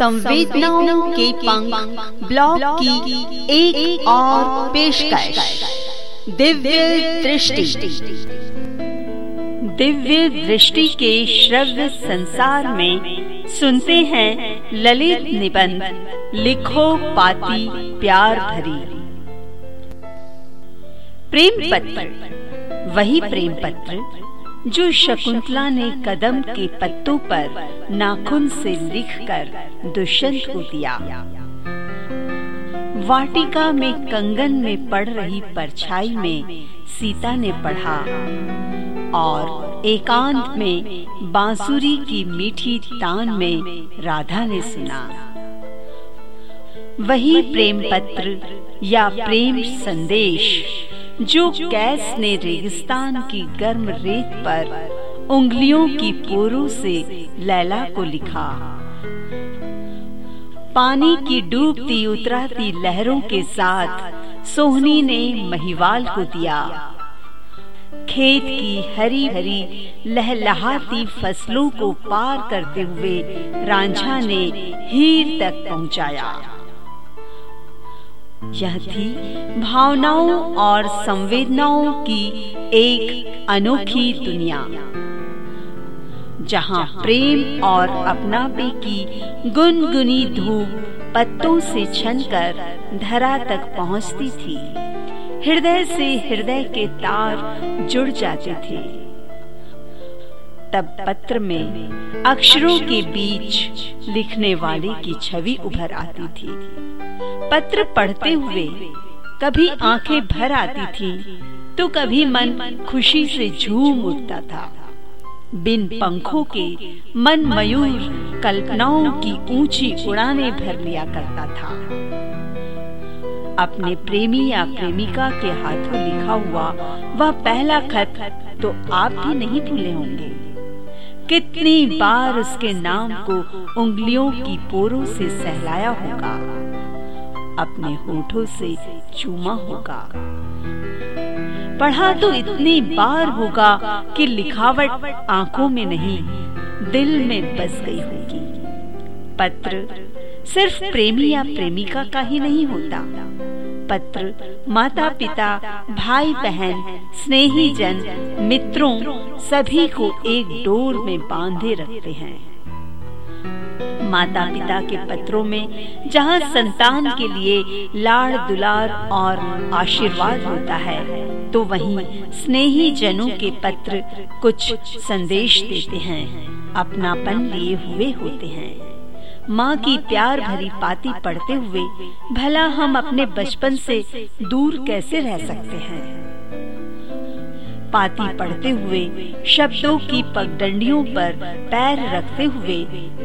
संवेदनाओं के पंख ब्लॉग की एक, एक और पेशकश। दिव्य दृष्टि। दिव्य दृष्टि के श्रव्य संसार में सुनते हैं ललित निबंध लिखो पाती प्यार भरी। प्रेम पत्र वही प्रेम पत्र जो शकुंतला ने कदम के पत्तों पर नाखून से लिखकर दुष्यंत को दिया। वाटिका में कंगन में पड़ रही परछाई में सीता ने पढ़ा और एकांत में बांसुरी की मीठी तान में राधा ने सुना। वही प्रेम पत्र या प्रेम संदेश जो कैस ने रेगिस्तान की गर्म रेत पर उंगलियों की पोरों से लैला को लिखा। पानी की डूबती उतराती लहरों के साथ सोहनी ने महिवाल को दिया। खेत की हरी हरी लहलहाती फ़सलों को पार करते हुए रांझा ने हीर तक पहुँचाया। यह थी भावनाओं और संवेदनाओं की एक अनोखी दुनिया, जहाँ प्रेम और अपनापे की गुनगुनी धूप पत्तों से छनकर धरा तक पहुँचती थी। हृदय से हृदय के तार जुड़ जाते थे। तब पत्र में अक्षरों के बीच लिखने वाले की छवि उभर आती थी। पत्र पढ़ते हुए कभी आँखें भर आती थी तो कभी मन खुशी से झूम उठता था। बिन पंखों के मन मयूर कल्पनाओं की ऊँची उड़ाने भर लिया करता था। अपने प्रेमी या प्रेमिका के हाथों लिखा हुआ वह पहला खत तो आप भी नहीं भूले होंगे। कितनी बार उसके नाम को उंगलियों की पोरों से सहलाया होगा। अपने होठों से चूमा होगा। पढ़ा तो इतनी बार होगा कि लिखावट आँखों में नहीं, दिल में बस गई होगी। पत्र सिर्फ़ प्रेमी या प्रेमिका का ही नहीं होता। पत्र माता पिता भाई बहन स्नेही जन मित्रों, सभी को एक डोर में बांधे रखते हैं। माता पिता के पत्रों में, जहाँ संतान के लिए लाड़, दुलार और आशीर्वाद होता है तो वहीं स्नेही जनों के पत्र कुछ संदेश देते हैं, अपनापन लिए हुए होते हैं। माँ की प्यार भरी पाती पढ़ते हुए, भला हम अपने बचपन से दूर कैसे रह सकते हैं? पाती पढ़ते हुए, शब्दों की पगडंडियों पर पैर रखते हुए,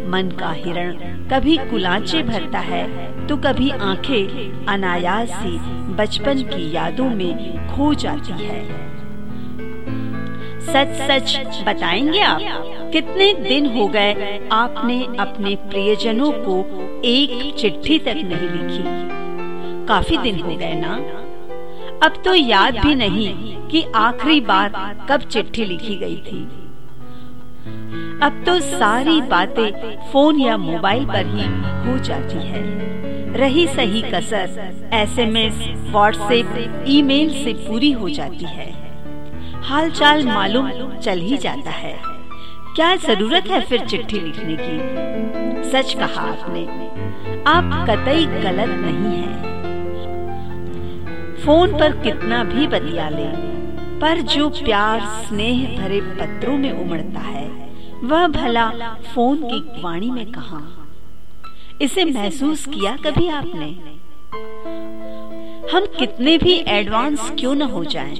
मन का हिरण कभी कुलाचे भरता है तो कभी आँखें अनायास से बचपन की यादों में खो जाती है। सच सच बताएँगे आप, कितने दिन हो गए आपने अपने प्रियजनों को एक चिट्ठी तक नहीं लिखी? काफ़ी दिन हो गए ना? अब तो याद भी नहीं कि आखिरी बार कब चिट्ठी लिखी गई थी। अब तो सारी बातें फ़ोन या मोबाइल पर ही हो जाती है। रही सही कसर एसएमएस, व्हाट्सएप, ईमेल से पूरी हो जाती है। हालचाल मालूम चल ही जाता है। क्या ज़रूरत है फिर चिट्ठी लिखने की? सच कहा आपने आप कतई गलत नहीं है। फ़ोन पर कितना भी बतिया ले पर जो प्यार स्नेह भरे पत्रों में उमड़ता है वह भला फ़ोन की वाणी में कहा? इसे महसूस किया कभी आपने? हम कितने भी एडवांस क्यों न हो जाएँ,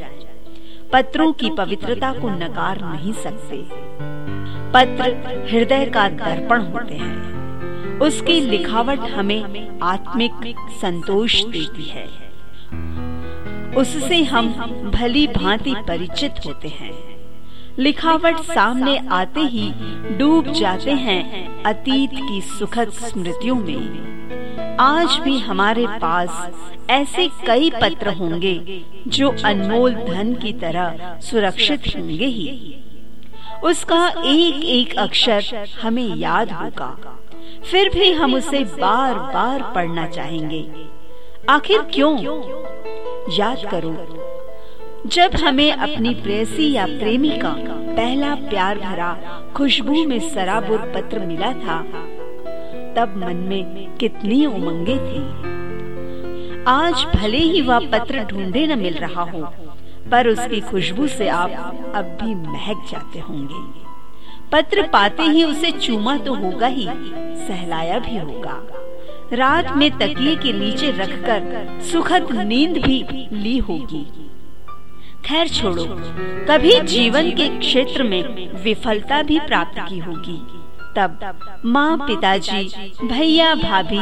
पत्रों की पवित्रता को नकार नहीं सकते। पत्र हृदय का दर्पण होते हैं। उसकी लिखावट हमें आत्मिक संतोष देती है। उससे हम भली भांति परिचित होते हैं। लिखावट सामने आते ही डूब जाते हैं अतीत की सुखद स्मृतियों में। आज भी हमारे पास ऐसे कई पत्र होंगे जो अनमोल धन की तरह सुरक्षित होंगे ही। उसका एक एक अक्षर हमें याद होगा। फिर भी हम उसे बार बार पढ़ना चाहेंगे। आखिर क्यों? याद करो, जब हमें अपनी प्रेसी या प्रेमी का पहला प्यार भरा खुशबू में सराबुर पत्र मिला था, तब मन में कितनी उमंगे थी। आज भले ही वह पत्र ढूंढे न मिल रहा हो, पर उसकी खुशबू से आप अब भी महक जाते होंगे। पत्र पाते ही उसे चूमा तो होगा ही, सहलाया भी होगा। रात में तकिए के नीचे रखकर सुखद नींद भी ली होगी। खैर छोड़ो कभी जीवन के क्षेत्र में विफलता भी प्राप्त की होगी। तब माँ पिताजी, भैया, भाभी,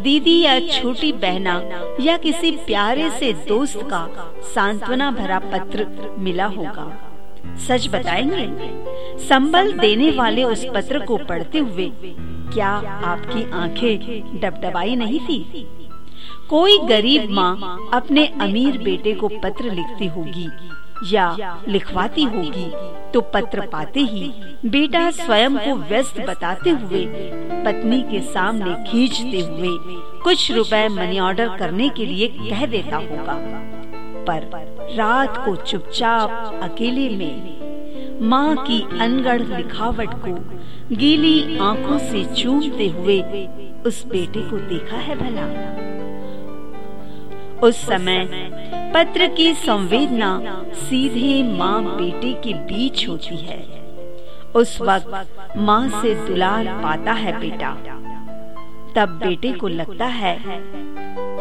दीदी या छोटी बहना या किसी प्यारे से दोस्त का सांत्वना भरा पत्र मिला होगा। सच बताएँगे? संबल देने वाले उस पत्र को पढ़ते हुए क्या आपकी आँखें डबडबाई नहीं थी? कोई गरीब माँ अपने अमीर बेटे को पत्र लिखती होगी या लिखवाती होगी तो पत्र पाते ही बेटा स्वयं को व्यस्त बताते हुए, पत्नी के सामने खींचते हुए कुछ रुपए मनी ऑर्डर करने के लिए कह देता होगा। पर रात को चुपचाप अकेले में माँ की अनगढ़ लिखावट को गीली आँखों से चूमते हुए उस बेटे को देखा है भला। उस समय पत्र की संवेदना सीधे माँ बेटे के बीच होती है। उस वक्त माँ से दुलार पाता है बेटा। तब बेटे को लगता है,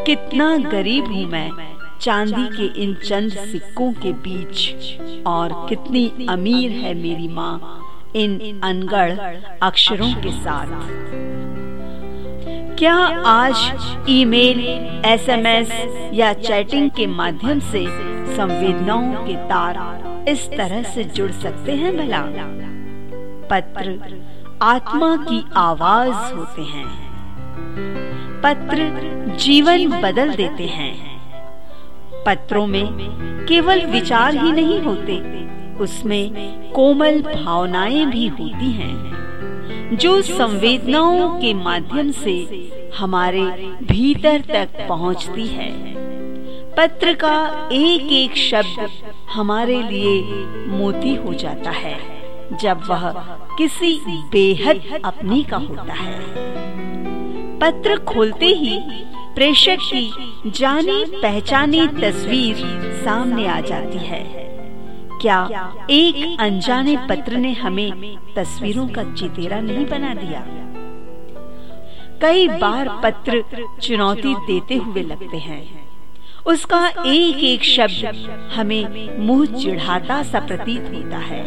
कितना गरीब हूँ मैं। चांदी के इन चंद सिक्कों के बीच और कितनी अमीर है मेरी माँ इन अनगढ़ अक्षरों के साथ। क्या आज ईमेल, एसएमएस या चैटिंग के माध्यम से संवेदनाओं के तार इस तरह से जुड़ सकते हैं भला? पत्र आत्मा की आवाज़ होते हैं। पत्र जीवन बदल देते हैं। पत्रों में केवल विचार ही नहीं होते, उसमें कोमल भावनाएँ भी होती हैं, जो संवेदनाओं के माध्यम से हमारे भीतर तक पहुँचती है। पत्र का एक एक शब्द हमारे लिए मोती हो जाता है, जब वह किसी बेहद अपने का होता है। पत्र खोलते ही प्रेषक की जानी, पहचानी तस्वीर सामने आ जाती है। क्या एक अनजाने पत्र ने हमें तस्वीरों का चितेरा नहीं बना दिया? कई बार पत्र चुनौती देते हुए लगते हैं। उसका एक एक शब्द हमें मुँह चिढ़ाता सा प्रतीत होता है।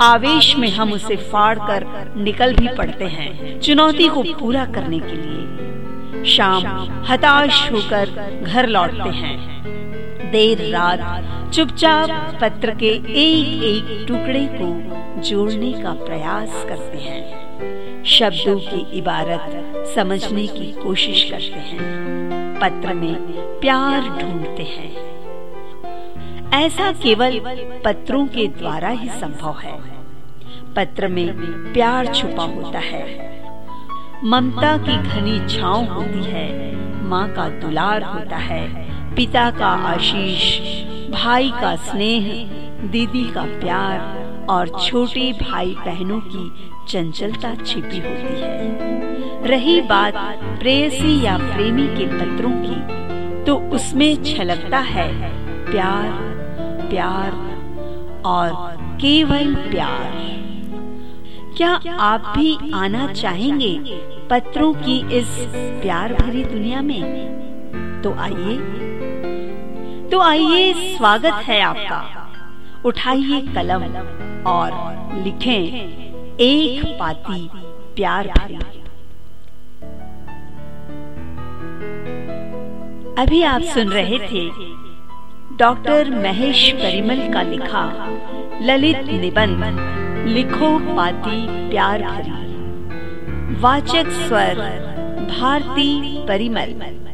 आवेश में हम उसे फाड़ कर निकल भी पड़ते हैं, चुनौती को पूरा करने के लिए। शाम हताश होकर घर लौटते हैं। देर रात चुपचाप पत्र के एक एक टुकड़े को जोड़ने का प्रयास करते हैं। शब्दों की इबारत समझने की कोशिश करते हैं। पत्र में प्यार ढूंढते हैं। ऐसा केवल पत्रों के द्वारा ही संभव है। पत्र में प्यार छुपा होता है। ममता की घनी छाव होती है। माँ का दुलार होता है। पिता का आशीष, भाई का स्नेह, दीदी का प्यार और छोटे भाई बहनों की चंचलता छिपी होती है। रही बात प्रेयसी या प्रेमी के पत्रों की तो उसमें छलकता है प्यार प्यार और केवल प्यार। क्या आप भी आना चाहेंगे पत्रों की इस प्यार भरी दुनिया में? तो आइए। तो आइए, स्वागत है आपका। उठाइए कलम और लिखें, एक पाती प्यार भरी। अभी आप सुन रहे थे डॉक्टर महेश परिमल का लिखा ललित निबंध। लिखो पाती प्यार भरी। वाचक स्वर भारती परिमल।